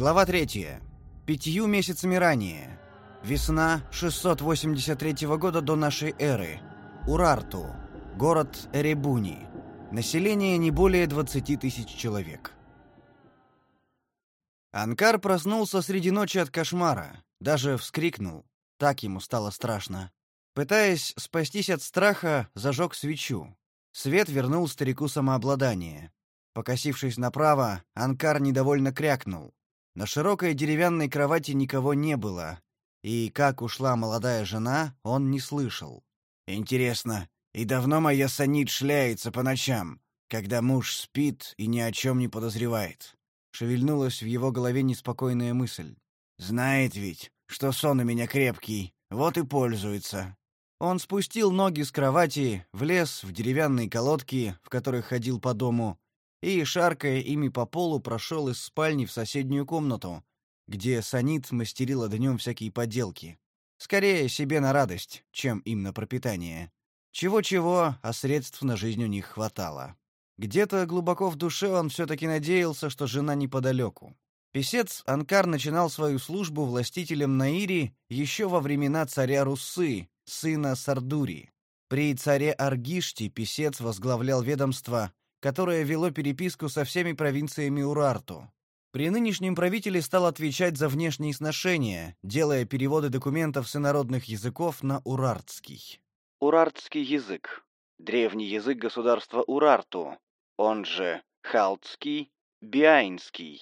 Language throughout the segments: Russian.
Глава 3. Пятью месяцами ранее. Весна 683 года до нашей эры. Урарту. Город Эребуни. Население не более 20 тысяч человек. Анкар проснулся среди ночи от кошмара. Даже вскрикнул. Так ему стало страшно. Пытаясь спастись от страха, зажег свечу. Свет вернул старику самообладание. Покосившись направо, Анкар недовольно крякнул. На широкой деревянной кровати никого не было, и как ушла молодая жена, он не слышал. Интересно, и давно моя Санит шляется по ночам, когда муж спит и ни о чем не подозревает? Шевельнулась в его голове неспокойная мысль. Знает ведь, что сон у меня крепкий, вот и пользуется. Он спустил ноги с кровати, влез в деревянные колодки, в которых ходил по дому, и, шаркая ими по полу, прошел из спальни в соседнюю комнату, где Санит мастерила днем всякие поделки. Скорее себе на радость, чем им на пропитание. Чего-чего, а средств на жизнь у них хватало. Где-то глубоко в душе он все-таки надеялся, что жена неподалеку. Песец Анкар начинал свою службу властителем Наири еще во времена царя Руссы, сына Сардури. При царе Аргиште писец возглавлял ведомство, которое вело переписку со всеми провинциями Урарту. При нынешнем правителе стал отвечать за внешние сношения, делая переводы документов с инородных языков на урартский. Урартский язык. Древний язык государства Урарту, он же Халтский, Биайнский.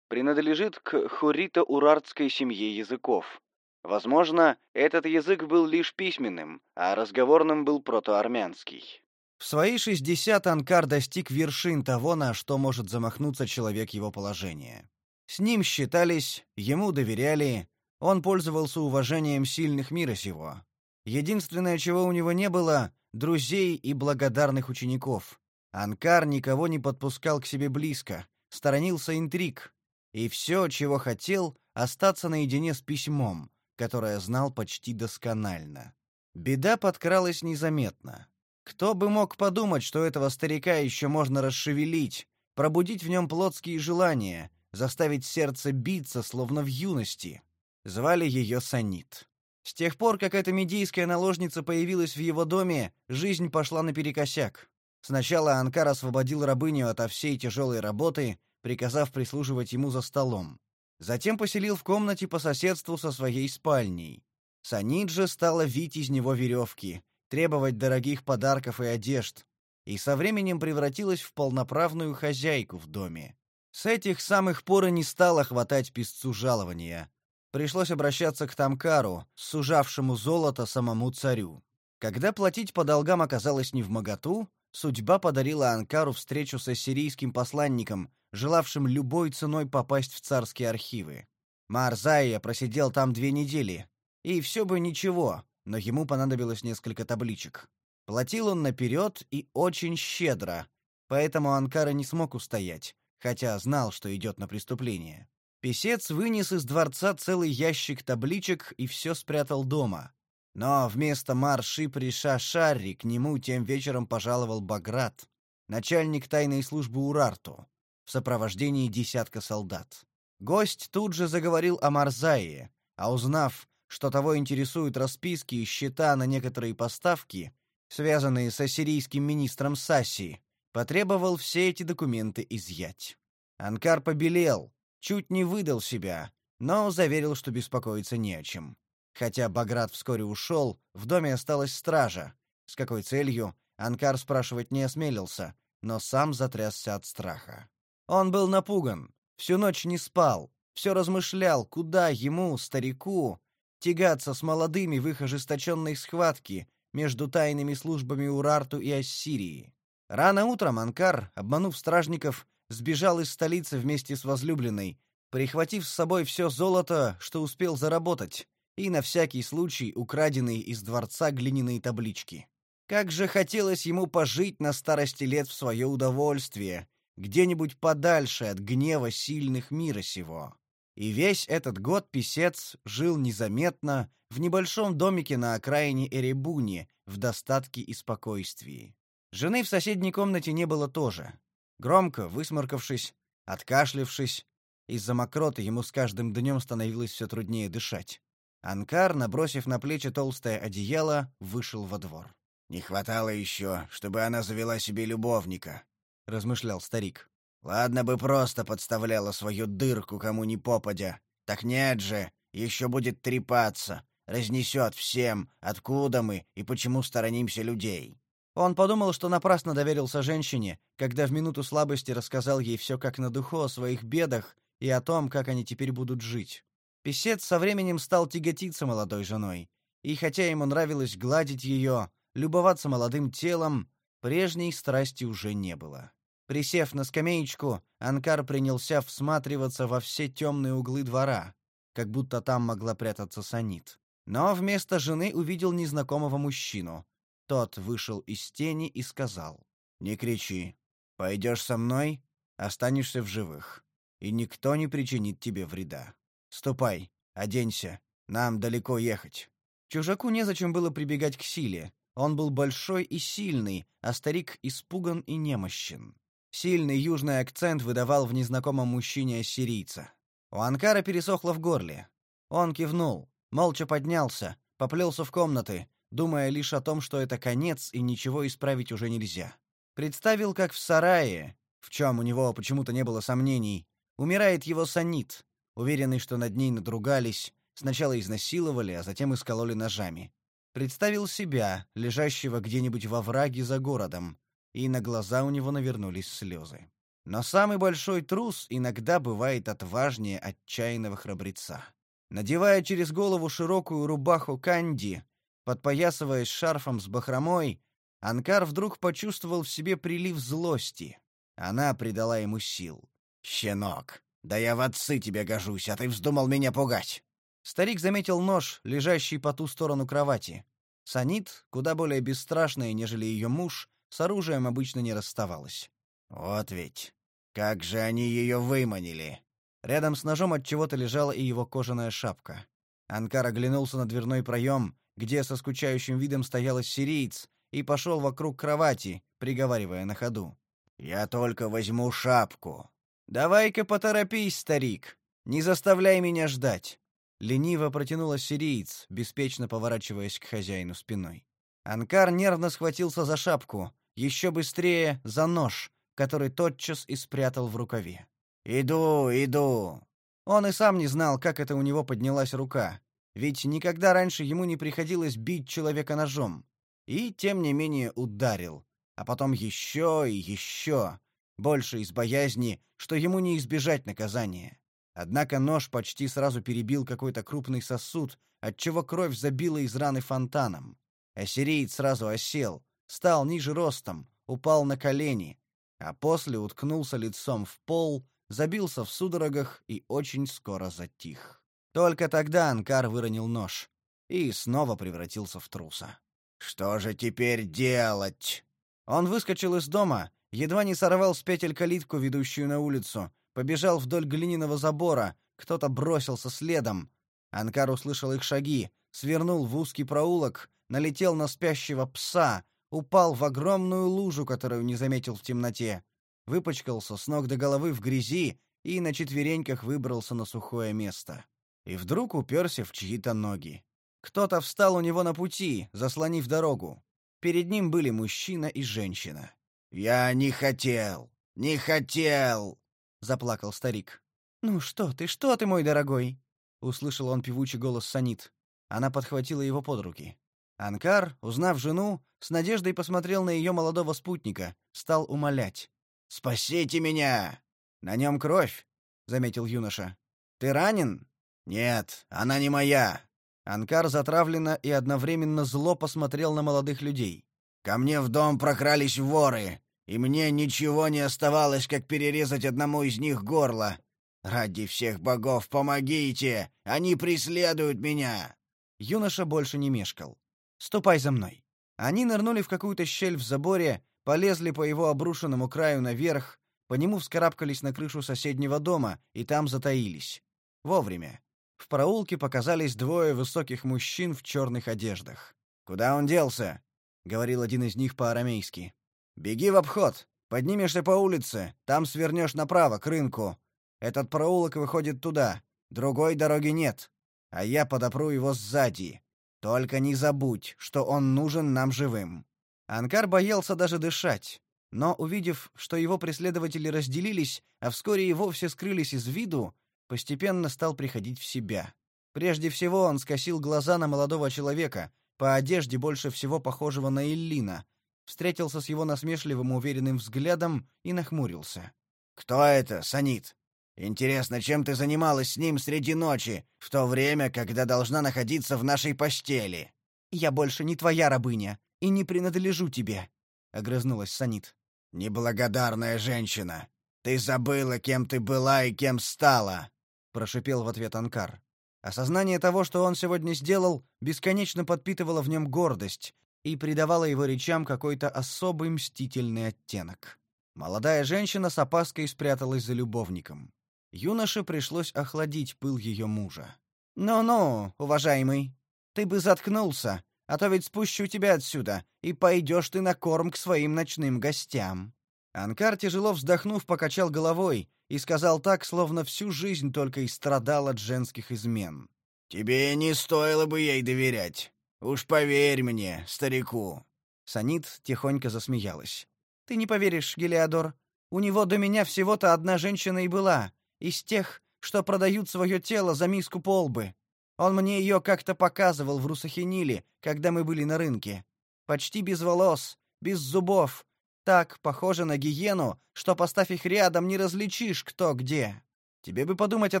Принадлежит к хурито-урартской семье языков. Возможно, этот язык был лишь письменным, а разговорным был протоармянский. В свои 60 Анкар достиг вершин того, на что может замахнуться человек его положения. С ним считались, ему доверяли, он пользовался уважением сильных мира сего. Единственное, чего у него не было — друзей и благодарных учеников. Анкар никого не подпускал к себе близко, сторонился интриг, и все, чего хотел, остаться наедине с письмом, которое знал почти досконально. Беда подкралась незаметно. Кто бы мог подумать, что этого старика еще можно расшевелить, пробудить в нем плотские желания, заставить сердце биться, словно в юности. Звали ее Санит. С тех пор, как эта медийская наложница появилась в его доме, жизнь пошла наперекосяк. Сначала Анкар освободил рабыню ото всей тяжелой работы, приказав прислуживать ему за столом. Затем поселил в комнате по соседству со своей спальней. Санит же стала вить из него веревки, требовать дорогих подарков и одежд, и со временем превратилась в полноправную хозяйку в доме. С этих самых пор и не стало хватать писцу жалования. Пришлось обращаться к Тамкару, сужавшему золото самому царю. Когда платить по долгам оказалось не в моготу, судьба подарила Анкару встречу с ассирийским посланником, желавшим любой ценой попасть в царские архивы. Марзая просидел там две недели, и все бы ничего, но ему понадобилось несколько табличек. Платил он наперед и очень щедро, поэтому Анкара не смог устоять, хотя знал, что идет на преступление. Песец вынес из дворца целый ящик табличек и все спрятал дома. Но вместо марши приша Шарри к нему тем вечером пожаловал Баграт, начальник тайной службы Урарту, в сопровождении десятка солдат. Гость тут же заговорил о Марзае, а узнав, что того интересуют расписки и счета на некоторые поставки, связанные с ассирийским министром Сасси, потребовал все эти документы изъять. Анкар побелел, чуть не выдал себя, но заверил, что беспокоиться не о чем. Хотя Баграт вскоре ушел, в доме осталась стража. С какой целью, Анкар спрашивать не осмелился, но сам затрясся от страха. Он был напуган, всю ночь не спал, все размышлял, куда ему, старику, тягаться с молодыми в их ожесточенной схватке между тайными службами Урарту и Ассирии. Рано утром Анкар, обманув стражников, сбежал из столицы вместе с возлюбленной, прихватив с собой все золото, что успел заработать, и на всякий случай украденные из дворца глиняные таблички. Как же хотелось ему пожить на старости лет в свое удовольствие, где-нибудь подальше от гнева сильных мира сего. И весь этот год писец жил незаметно в небольшом домике на окраине Эребуни в достатке и спокойствии. Жены в соседней комнате не было тоже. Громко высморкавшись, откашлившись Из-за мокроты ему с каждым днем становилось все труднее дышать. Анкар, набросив на плечи толстое одеяло, вышел во двор. «Не хватало еще, чтобы она завела себе любовника», — размышлял старик. «Ладно бы просто подставляла свою дырку кому ни попадя. Так нет же, еще будет трепаться, разнесет всем, откуда мы и почему сторонимся людей. Он подумал, что напрасно доверился женщине, когда в минуту слабости рассказал ей все как на духу о своих бедах и о том, как они теперь будут жить. Песец со временем стал тяготиться молодой женой, и хотя ему нравилось гладить ее, любоваться молодым телом, прежней страсти уже не было. Присев на скамеечку, Анкар принялся всматриваться во все темные углы двора, как будто там могла прятаться Санит. Но вместо жены увидел незнакомого мужчину. Тот вышел из тени и сказал: "Не кричи. Пойдешь со мной, останешься в живых, и никто не причинит тебе вреда. Ступай, оденься, нам далеко ехать". Чужаку незачем было прибегать к силе. Он был большой и сильный, а старик испуган и немощен. Сильный южный акцент выдавал в незнакомом мужчине ассирийца. У Анкара пересохло в горле. Он кивнул, молча поднялся, поплелся в комнаты, думая лишь о том, что это конец и ничего исправить уже нельзя. Представил, как в сарае, в чем у него почему-то не было сомнений, умирает его санит, уверенный, что над ней надругались, сначала изнасиловали, а затем искололи ножами. Представил себя, лежащего где-нибудь во враге за городом, и на глаза у него навернулись слезы. Но самый большой трус иногда бывает отважнее отчаянного храбреца. Надевая через голову широкую рубаху канди, подпоясываясь шарфом с бахромой, Анкар вдруг почувствовал в себе прилив злости. Она придала ему сил. «Щенок, да я в отцы тебе гожусь, а ты вздумал меня пугать!» Старик заметил нож, лежащий по ту сторону кровати. Санит, куда более бесстрашная, нежели ее муж, с оружием обычно не расставалась. Вот ведь. Как же они ее выманили. Рядом с ножом от чего-то лежала и его кожаная шапка. Анкар оглянулся на дверной проем, где со скучающим видом стоял сириец, и пошел вокруг кровати, приговаривая на ходу: "Я только возьму шапку. Давай-ка поторопись, старик. Не заставляй меня ждать". Лениво протянула сириец, беспечно поворачиваясь к хозяину спиной. Анкар нервно схватился за шапку, еще быстрее за нож, который тотчас и спрятал в рукаве. «Иду, иду!» Он и сам не знал, как это у него поднялась рука, ведь никогда раньше ему не приходилось бить человека ножом. И, тем не менее, ударил, а потом еще и еще, больше из боязни, что ему не избежать наказания. Однако нож почти сразу перебил какой-то крупный сосуд, отчего кровь забила из раны фонтаном. Ассириец сразу осел, стал ниже ростом, упал на колени, а после уткнулся лицом в пол, забился в судорогах и очень скоро затих. Только тогда Анкар выронил нож и снова превратился в труса. Что же теперь делать? Он выскочил из дома, едва не сорвал с петель калитку, ведущую на улицу, побежал вдоль глиняного забора, кто-то бросился следом. Анкар услышал их шаги, свернул в узкий проулок, налетел на спящего пса, упал в огромную лужу, которую не заметил в темноте, выпачкался с ног до головы в грязи и на четвереньках выбрался на сухое место. И вдруг уперся в чьи-то ноги. Кто-то встал у него на пути, заслонив дорогу. Перед ним были мужчина и женщина. «Я не хотел! Не хотел!» — заплакал старик. «Ну что ты, что ты, мой дорогой?» — услышал он певучий голос Санит. Она подхватила его под руки. Анкар, узнав жену, с надеждой посмотрел на ее молодого спутника, стал умолять. «Спасите меня!» «На нем кровь», — заметил юноша. «Ты ранен?» «Нет, она не моя». Анкар затравленно и одновременно зло посмотрел на молодых людей. «Ко мне в дом прокрались воры, и мне ничего не оставалось, как перерезать одному из них горло. Ради всех богов, помогите! Они преследуют меня!» Юноша больше не мешкал. Ступай за мной. Они нырнули в какую-то щель в заборе, полезли по его обрушенному краю наверх, по нему вскарабкались на крышу соседнего дома и там затаились. Вовремя. В проулке показались двое высоких мужчин в черных одеждах. Куда он делся? говорил один из них по-арамейски. Беги в обход, поднимешься по улице, там свернешь направо к рынку. Этот проулок выходит туда. Другой дороги нет. А я подопру его сзади. Только не забудь, что он нужен нам живым». Анкар боялся даже дышать, но, увидев, что его преследователи разделились, а вскоре и вовсе скрылись из виду, постепенно стал приходить в себя. Прежде всего он скосил глаза на молодого человека, по одежде больше всего похожего на Иллина, встретился с его насмешливым уверенным взглядом и нахмурился. «Кто это, Санит? Интересно, чем ты занималась с ним среди ночи, в то время, когда должна находиться в нашей постели?» «Я больше не твоя рабыня и не принадлежу тебе», — огрызнулась Санит. «Неблагодарная женщина! Ты забыла, кем ты была и кем стала!» — прошипел в ответ Анкар. Осознание того, что он сегодня сделал, бесконечно подпитывало в нем гордость и придавало его речам какой-то особый мстительный оттенок. Молодая женщина с опаской спряталась за любовником. Юноше пришлось охладить пыл ее мужа. «Ну-ну, уважаемый, ты бы заткнулся, а то ведь спущу тебя отсюда, и пойдешь ты на корм к своим ночным гостям». Анкар, тяжело вздохнув, покачал головой и сказал так, словно всю жизнь только и страдал от женских измен. «Тебе не стоило бы ей доверять. Уж поверь мне, старику». Санит тихонько засмеялась. «Ты не поверишь, Гелиодор. У него до меня всего-то одна женщина и была, из тех, что продают свое тело за миску полбы. Он мне ее как-то показывал в Русахиниле, когда мы были на рынке. Почти без волос, без зубов. Так похоже на гиену, что поставь их рядом, не различишь, кто где. Тебе бы подумать о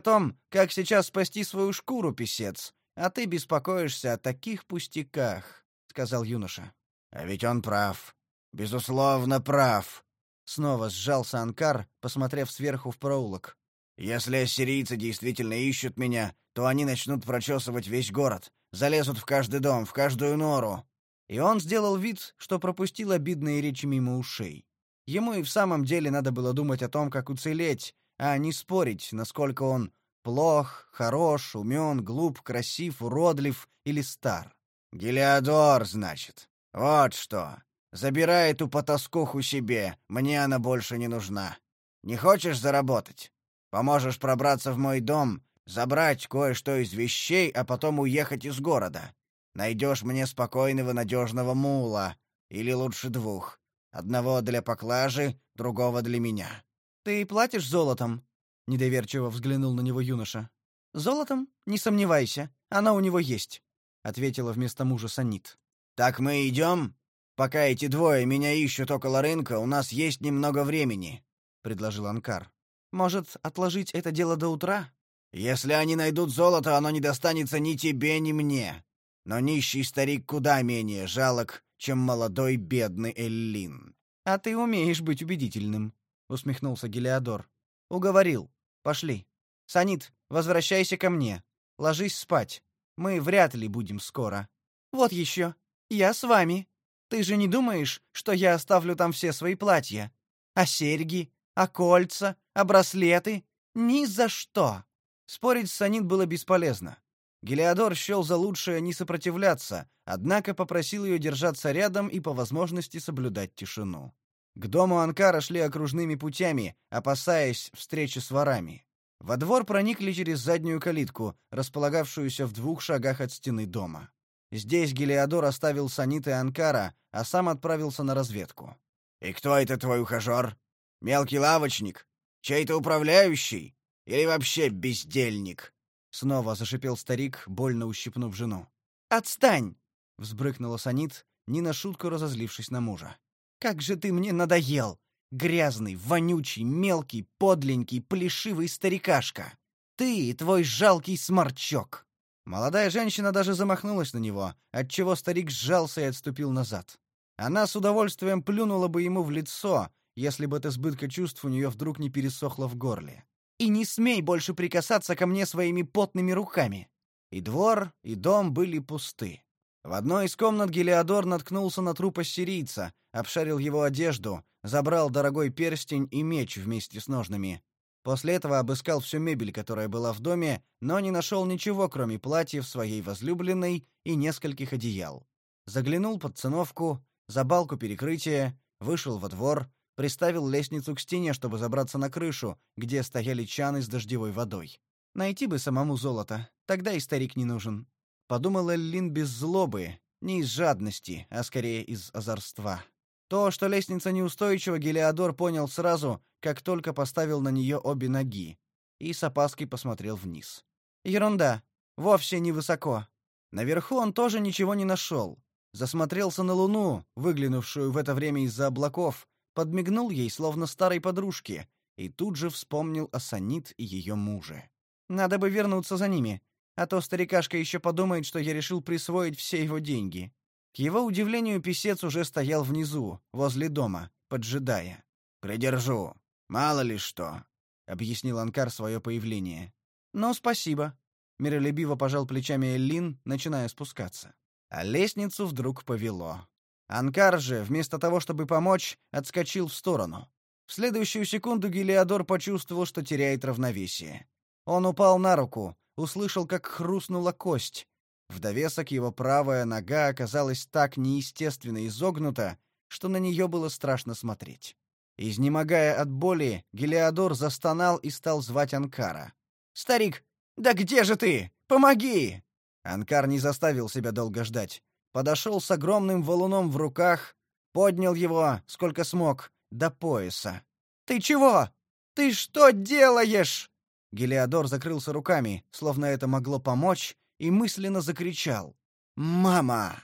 том, как сейчас спасти свою шкуру, писец, а ты беспокоишься о таких пустяках, сказал юноша. А ведь он прав. Безусловно, прав. Снова сжался Анкар, посмотрев сверху в проулок. Если ассирийцы действительно ищут меня, то они начнут прочесывать весь город, залезут в каждый дом, в каждую нору. И он сделал вид, что пропустил обидные речи мимо ушей. Ему и в самом деле надо было думать о том, как уцелеть, а не спорить, насколько он плох, хорош, умен, глуп, красив, уродлив или стар. Гелиодор, значит. Вот что. Забирай эту потаскуху себе, мне она больше не нужна. Не хочешь заработать? Поможешь пробраться в мой дом, забрать кое-что из вещей, а потом уехать из города. Найдешь мне спокойного надежного мула, или лучше двух. Одного для поклажи, другого для меня. Ты платишь золотом? недоверчиво взглянул на него юноша. Золотом? Не сомневайся, оно у него есть, ответила вместо мужа Санит. Так мы идем? Пока эти двое меня ищут около рынка, у нас есть немного времени, предложил Анкар. Может, отложить это дело до утра? Если они найдут золото, оно не достанется ни тебе, ни мне. Но нищий старик куда менее жалок, чем молодой бедный Эллин. А ты умеешь быть убедительным, усмехнулся Гелиодор. Уговорил. Пошли. Санит, возвращайся ко мне. Ложись спать. Мы вряд ли будем скоро. Вот еще. Я с вами. Ты же не думаешь, что я оставлю там все свои платья? А серьги? А кольца? А браслеты? Ни за что. Спорить с Санит было бесполезно. Гелиодор счел за лучшее не сопротивляться, однако попросил ее держаться рядом и по возможности соблюдать тишину. К дому Анкара шли окружными путями, опасаясь встречи с ворами. Во двор проникли через заднюю калитку, располагавшуюся в двух шагах от стены дома. Здесь Гелиодор оставил Санит и Анкара, а сам отправился на разведку. «И кто это твой ухажер? Мелкий лавочник? Чей-то управляющий? Или вообще бездельник?» Снова зашипел старик, больно ущипнув жену. «Отстань!» — взбрыкнула Санит, не на шутку разозлившись на мужа. «Как же ты мне надоел! Грязный, вонючий, мелкий, подленький, плешивый старикашка! Ты и твой жалкий сморчок!» Молодая женщина даже замахнулась на него, отчего старик сжался и отступил назад. Она с удовольствием плюнула бы ему в лицо, если бы от избытка чувств у нее вдруг не пересохло в горле. «И не смей больше прикасаться ко мне своими потными руками!» И двор, и дом были пусты. В одной из комнат Гелиодор наткнулся на труп ассирийца, обшарил его одежду, забрал дорогой перстень и меч вместе с ножными. После этого обыскал всю мебель, которая была в доме, но не нашел ничего, кроме платьев своей возлюбленной и нескольких одеял. Заглянул под циновку, за балку перекрытия, вышел во двор, приставил лестницу к стене, чтобы забраться на крышу, где стояли чаны с дождевой водой. Найти бы самому золото, тогда и старик не нужен. Подумал Эллин без злобы, не из жадности, а скорее из озорства. То, что лестница неустойчива, Гелиодор понял сразу, как только поставил на нее обе ноги, и с опаской посмотрел вниз. Ерунда, вовсе не высоко. Наверху он тоже ничего не нашел. Засмотрелся на луну, выглянувшую в это время из-за облаков, подмигнул ей, словно старой подружке, и тут же вспомнил о Санит и ее муже. Надо бы вернуться за ними, а то старикашка еще подумает, что я решил присвоить все его деньги. К его удивлению, писец уже стоял внизу, возле дома, поджидая. «Придержу. Мало ли что», — объяснил Анкар свое появление. «Ну, спасибо», — миролюбиво пожал плечами Эллин, начиная спускаться. А лестницу вдруг повело. Анкар же, вместо того, чтобы помочь, отскочил в сторону. В следующую секунду Гелиодор почувствовал, что теряет равновесие. Он упал на руку, услышал, как хрустнула кость. В довесок его правая нога оказалась так неестественно изогнута, что на нее было страшно смотреть. Изнемогая от боли, Гелиодор застонал и стал звать Анкара. «Старик, да где же ты? Помоги!» Анкар не заставил себя долго ждать. Подошел с огромным валуном в руках, поднял его, сколько смог, до пояса. «Ты чего? Ты что делаешь?» Гелиодор закрылся руками, словно это могло помочь, и мысленно закричал. «Мама!»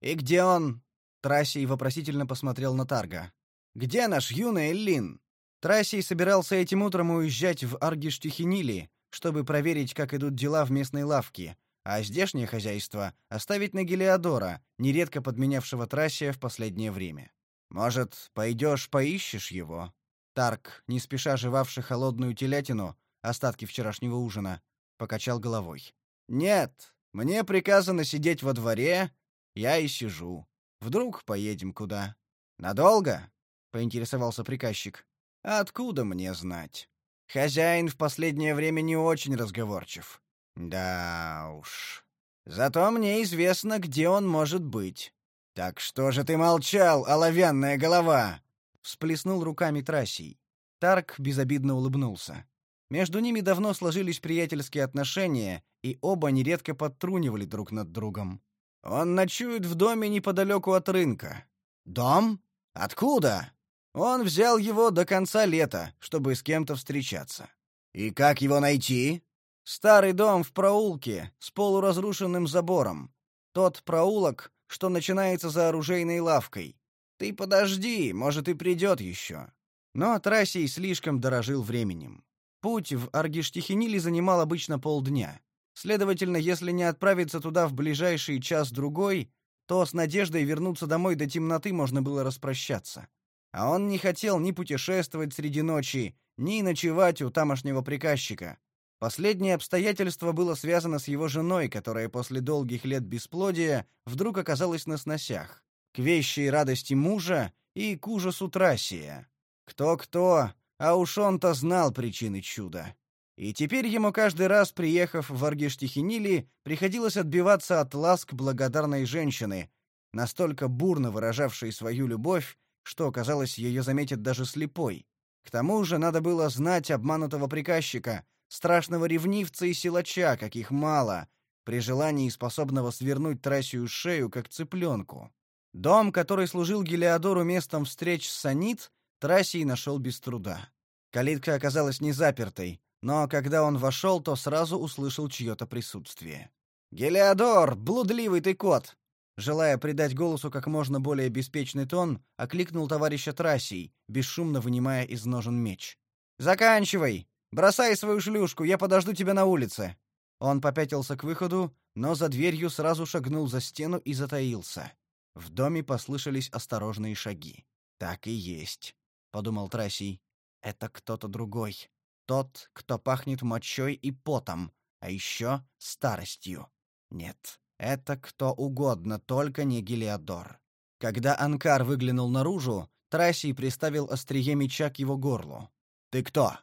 «И где он?» Трассий вопросительно посмотрел на Тарга. «Где наш юный Эллин?» Трассий собирался этим утром уезжать в Аргиштихинили, чтобы проверить, как идут дела в местной лавке, а здешнее хозяйство оставить на Гелиодора, нередко подменявшего Трассия в последнее время. «Может, пойдешь поищешь его?» Тарк, не спеша жевавший холодную телятину, остатки вчерашнего ужина, покачал головой. Нет, мне приказано сидеть во дворе, я и сижу. Вдруг поедем куда? Надолго? поинтересовался приказчик. Откуда мне знать? Хозяин в последнее время не очень разговорчив. Да уж. Зато мне известно, где он может быть. Так что же ты молчал, оловянная голова? всплеснул руками Трассий. Тарк безобидно улыбнулся. Между ними давно сложились приятельские отношения, и оба нередко подтрунивали друг над другом. Он ночует в доме неподалеку от рынка. Дом? Откуда? Он взял его до конца лета, чтобы с кем-то встречаться. И как его найти? Старый дом в проулке с полуразрушенным забором. Тот проулок, что начинается за оружейной лавкой. Ты подожди, может и придет еще. Но Трасий слишком дорожил временем. Путь в Аргиштихинили занимал обычно полдня. Следовательно, если не отправиться туда в ближайший час-другой, то с надеждой вернуться домой до темноты можно было распрощаться. А он не хотел ни путешествовать среди ночи, ни ночевать у тамошнего приказчика. Последнее обстоятельство было связано с его женой, которая после долгих лет бесплодия вдруг оказалась на сносях к вещей радости мужа и к ужасу Трасия. Кто-кто, а уж он-то знал причины чуда. И теперь ему каждый раз, приехав в Аргиштихинили, приходилось отбиваться от ласк благодарной женщины, настолько бурно выражавшей свою любовь, что, казалось, ее заметит даже слепой. К тому же надо было знать обманутого приказчика, страшного ревнивца и силача, каких мало, при желании способного свернуть Трасию шею, как цыпленку. Дом, который служил Гелиодору местом встреч с Санит, Трасий нашел без труда. Калитка оказалась не запертой, но когда он вошел, то сразу услышал чье-то присутствие. «Гелиодор, блудливый ты кот!» Желая придать голосу как можно более беспечный тон, окликнул товарища Трасий, бесшумно вынимая из ножен меч. «Заканчивай! Бросай свою шлюшку, я подожду тебя на улице!» Он попятился к выходу, но за дверью сразу шагнул за стену и затаился. В доме послышались осторожные шаги. Так и есть, подумал Трасий. Это кто-то другой. Тот, кто пахнет мочой и потом, а еще старостью. Нет, это кто угодно, только не Гелиодор. Когда Анкар выглянул наружу, Трасий приставил острие меча к его горлу. Ты кто?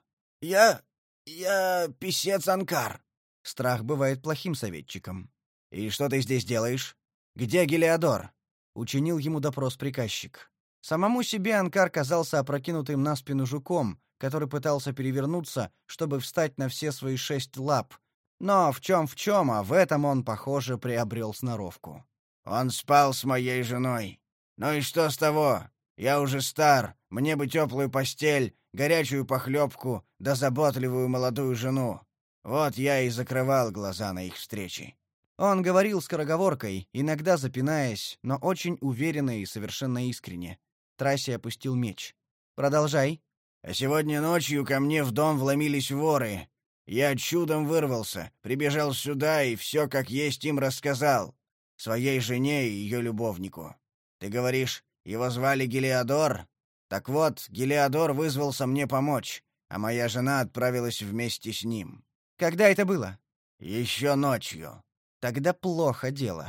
Я я писец Анкар. Страх бывает плохим советчиком. И что ты здесь делаешь? Где Гелиодор? учинил ему допрос приказчик. Самому себе Анкар казался опрокинутым на спину жуком, который пытался перевернуться, чтобы встать на все свои шесть лап. Но в чем в чем, а в этом он, похоже, приобрел сноровку. «Он спал с моей женой. Ну и что с того? Я уже стар, мне бы теплую постель, горячую похлебку, да заботливую молодую жену. Вот я и закрывал глаза на их встречи. Он говорил скороговоркой, иногда запинаясь, но очень уверенно и совершенно искренне. Трасси опустил меч. «Продолжай». «А сегодня ночью ко мне в дом вломились воры. Я чудом вырвался, прибежал сюда и все как есть им рассказал. Своей жене и ее любовнику. Ты говоришь, его звали Гелиодор? Так вот, Гелиодор вызвался мне помочь, а моя жена отправилась вместе с ним. Когда это было? Еще ночью. Тогда плохо дело.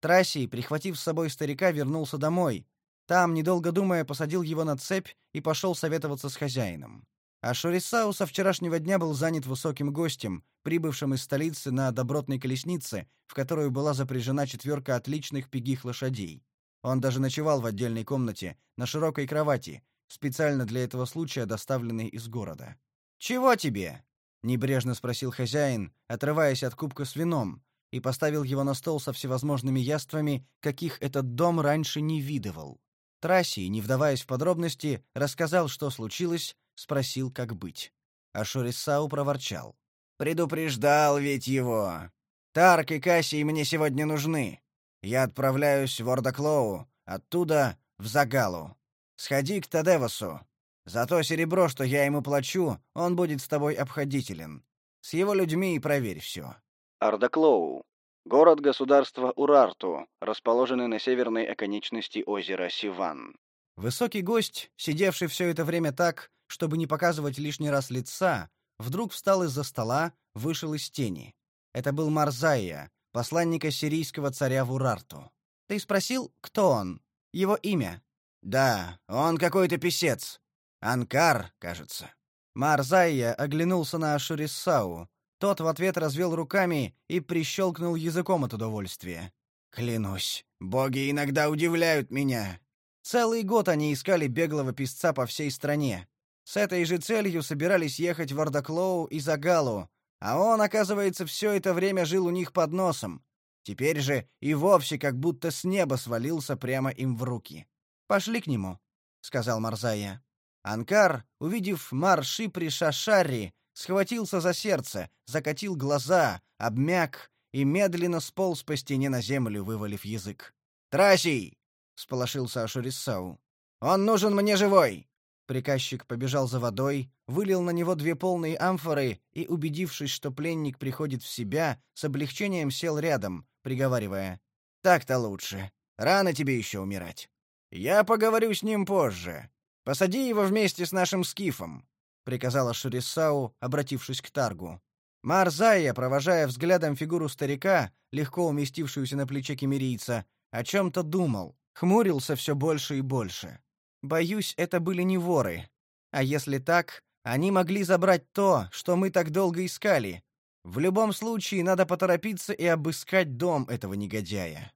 Трассий, прихватив с собой старика, вернулся домой. Там, недолго думая, посадил его на цепь и пошел советоваться с хозяином. А Шурисау со вчерашнего дня был занят высоким гостем, прибывшим из столицы на добротной колеснице, в которую была запряжена четверка отличных пегих лошадей. Он даже ночевал в отдельной комнате, на широкой кровати, специально для этого случая доставленной из города. «Чего тебе?» — небрежно спросил хозяин, отрываясь от кубка с вином, и поставил его на стол со всевозможными яствами, каких этот дом раньше не видывал. Трасси, не вдаваясь в подробности, рассказал, что случилось, спросил, как быть. А Шорисау проворчал. «Предупреждал ведь его. Тарк и Кассий мне сегодня нужны. Я отправляюсь в Ордоклоу, оттуда в Загалу. Сходи к Тадевасу. За то серебро, что я ему плачу, он будет с тобой обходителен. С его людьми и проверь все. Ардаклоу. Город-государство Урарту, расположенный на северной оконечности озера Сиван. Высокий гость, сидевший все это время так, чтобы не показывать лишний раз лица, вдруг встал из-за стола, вышел из тени. Это был Марзая, посланник сирийского царя в Урарту. Ты спросил, кто он? Его имя? Да, он какой-то писец. Анкар, кажется. Марзая оглянулся на Ашуриссау, тот в ответ развел руками и прищелкнул языком от удовольствия. «Клянусь, боги иногда удивляют меня». Целый год они искали беглого писца по всей стране. С этой же целью собирались ехать в Ордоклоу и Загалу, а он, оказывается, все это время жил у них под носом. Теперь же и вовсе как будто с неба свалился прямо им в руки. «Пошли к нему», — сказал Марзая. Анкар, увидев Марши при Шашари, схватился за сердце, закатил глаза, обмяк и медленно сполз по стене на землю, вывалив язык. «Трасий!» — сполошился Ашурисау. «Он нужен мне живой!» Приказчик побежал за водой, вылил на него две полные амфоры и, убедившись, что пленник приходит в себя, с облегчением сел рядом, приговаривая: "Так-то лучше. Рано тебе еще умирать. Я поговорю с ним позже. Посади его вместе с нашим скифом приказала Шурисау, обратившись к Таргу. Марзая, провожая взглядом фигуру старика, легко уместившуюся на плече кемерийца, о чем то думал, хмурился все больше и больше. Боюсь, это были не воры. А если так, они могли забрать то, что мы так долго искали. В любом случае надо поторопиться и обыскать дом этого негодяя.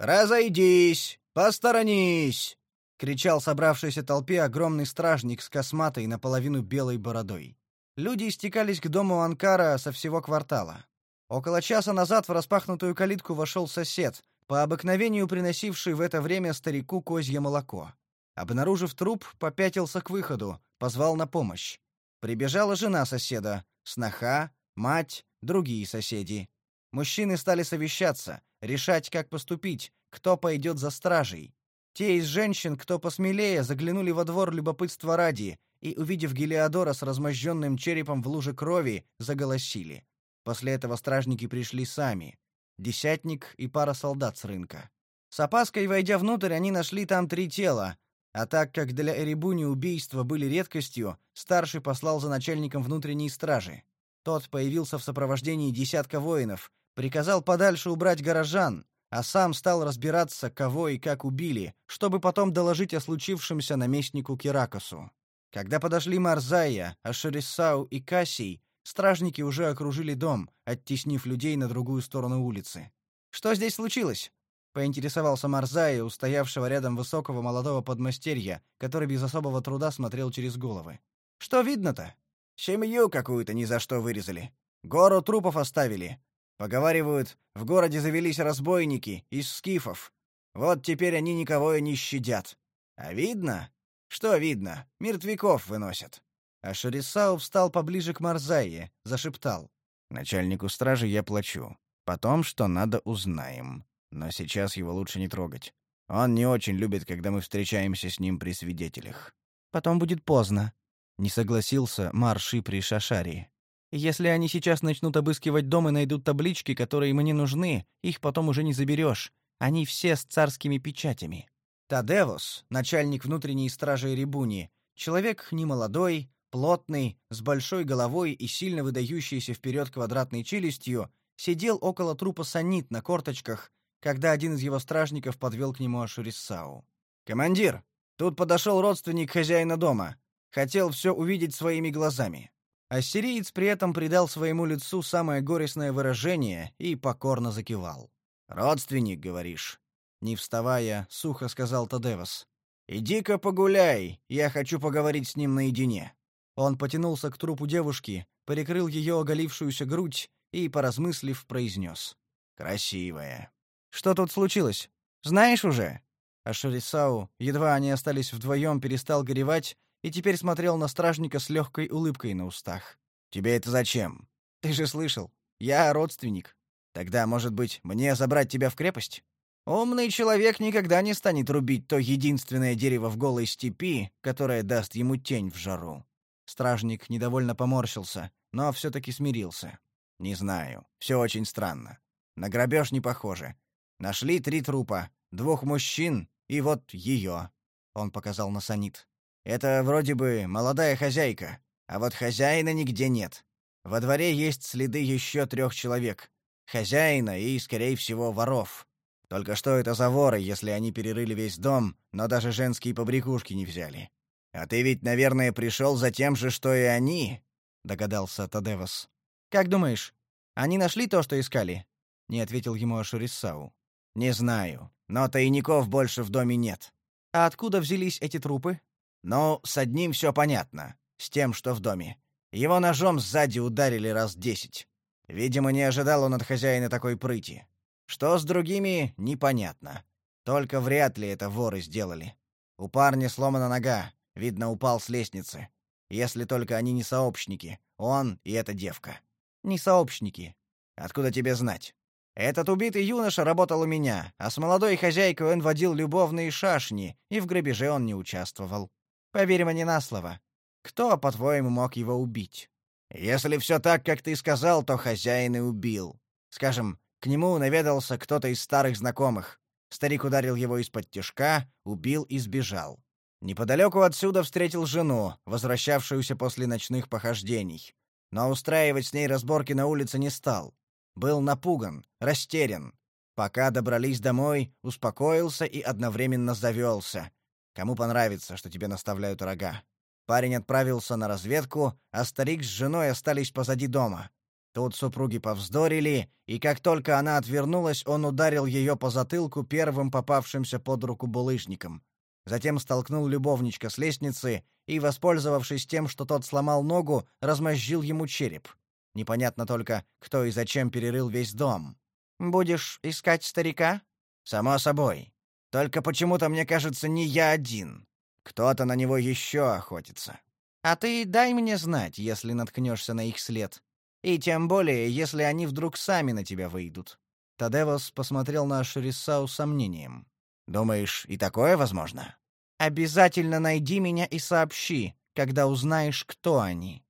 Разойдись, посторонись, кричал собравшейся толпе огромный стражник с косматой наполовину белой бородой. Люди стекались к дому Анкара со всего квартала. Около часа назад в распахнутую калитку вошел сосед, по обыкновению приносивший в это время старику козье молоко. Обнаружив труп, попятился к выходу, позвал на помощь. Прибежала жена соседа, сноха, мать, другие соседи. Мужчины стали совещаться, решать, как поступить, кто пойдет за стражей. Те из женщин, кто посмелее, заглянули во двор любопытства ради и, увидев Гелиодора с размозженным черепом в луже крови, заголосили. После этого стражники пришли сами. Десятник и пара солдат с рынка. С опаской войдя внутрь, они нашли там три тела, а так как для Эребуни убийства были редкостью, старший послал за начальником внутренней стражи. Тот появился в сопровождении десятка воинов, приказал подальше убрать горожан, а сам стал разбираться, кого и как убили, чтобы потом доложить о случившемся наместнику Киракосу. Когда подошли Марзая, Ашерисау и Кассий, стражники уже окружили дом, оттеснив людей на другую сторону улицы. Что здесь случилось? поинтересовался Марзай, устоявшего рядом высокого молодого подмастерья, который без особого труда смотрел через головы. Что видно-то? Семью какую-то ни за что вырезали. Гору трупов оставили. Поговаривают, в городе завелись разбойники из скифов. Вот теперь они никого и не щадят. А видно? Что видно? Мертвяков выносят. А Шарисау встал поближе к Марзае, зашептал: "Начальнику стражи я плачу. Потом, что надо, узнаем. Но сейчас его лучше не трогать. Он не очень любит, когда мы встречаемся с ним при свидетелях. Потом будет поздно, не согласился Марши при Шашари. Если они сейчас начнут обыскивать дом и найдут таблички, которые мне нужны, их потом уже не заберешь. Они все с царскими печатями. Тадевос, начальник внутренней стражи Рибуни, человек немолодой, плотный, с большой головой и сильно выдающейся вперед квадратной челюстью, сидел около трупа Санит на корточках, когда один из его стражников подвел к нему Ашуриссау. «Командир, тут подошел родственник хозяина дома. Хотел все увидеть своими глазами». Ассириец при этом придал своему лицу самое горестное выражение и покорно закивал. «Родственник, говоришь?» Не вставая, сухо сказал Тадевос. «Иди-ка погуляй, я хочу поговорить с ним наедине». Он потянулся к трупу девушки, прикрыл ее оголившуюся грудь и, поразмыслив, произнес. «Красивая». «Что тут случилось? Знаешь уже?» А Шарисау, едва они остались вдвоем, перестал горевать и теперь смотрел на стражника с легкой улыбкой на устах. «Тебе это зачем?» «Ты же слышал. Я родственник. Тогда, может быть, мне забрать тебя в крепость?» Умный человек никогда не станет рубить то единственное дерево в голой степи, которое даст ему тень в жару. Стражник недовольно поморщился, но все таки смирился. Не знаю, все очень странно. На грабеж не похоже. Нашли три трупа, двух мужчин и вот ее. Он показал на Санит. Это вроде бы молодая хозяйка, а вот хозяина нигде нет. Во дворе есть следы еще трех человек. Хозяина и, скорее всего, воров. Только что это за воры, если они перерыли весь дом, но даже женские побрякушки не взяли? А ты ведь, наверное, пришел за тем же, что и они, догадался Тадевос. Как думаешь, они нашли то, что искали? Не ответил ему Ашурисау. Не знаю, но тайников больше в доме нет. А откуда взялись эти трупы? Ну, с одним все понятно. С тем, что в доме. Его ножом сзади ударили раз десять. Видимо, не ожидал он от хозяина такой прыти. Что с другими, непонятно. Только вряд ли это воры сделали. У парня сломана нога, видно, упал с лестницы. Если только они не сообщники, он и эта девка. Не сообщники. Откуда тебе знать? Этот убитый юноша работал у меня, а с молодой хозяйкой он водил любовные шашни, и в грабеже он не участвовал. Поверь мне на слово. Кто, по-твоему, мог его убить? Если все так, как ты сказал, то хозяин и убил. Скажем, к нему наведался кто-то из старых знакомых. Старик ударил его из-под тишка, убил и сбежал. Неподалеку отсюда встретил жену, возвращавшуюся после ночных похождений. Но устраивать с ней разборки на улице не стал. Был напуган, растерян. Пока добрались домой, успокоился и одновременно завелся. Кому понравится, что тебе наставляют рога. Парень отправился на разведку, а старик с женой остались позади дома. Тут супруги повздорили, и как только она отвернулась, он ударил ее по затылку первым попавшимся под руку булыжником. Затем столкнул любовничка с лестницы и, воспользовавшись тем, что тот сломал ногу, размозжил ему череп. Непонятно только, кто и зачем перерыл весь дом. «Будешь искать старика?» «Само собой. Только почему-то мне кажется, не я один. Кто-то на него еще охотится. А ты дай мне знать, если наткнешься на их след. И тем более, если они вдруг сами на тебя выйдут». Тадевос посмотрел на Шерисау с сомнением. «Думаешь, и такое возможно?» «Обязательно найди меня и сообщи, когда узнаешь, кто они».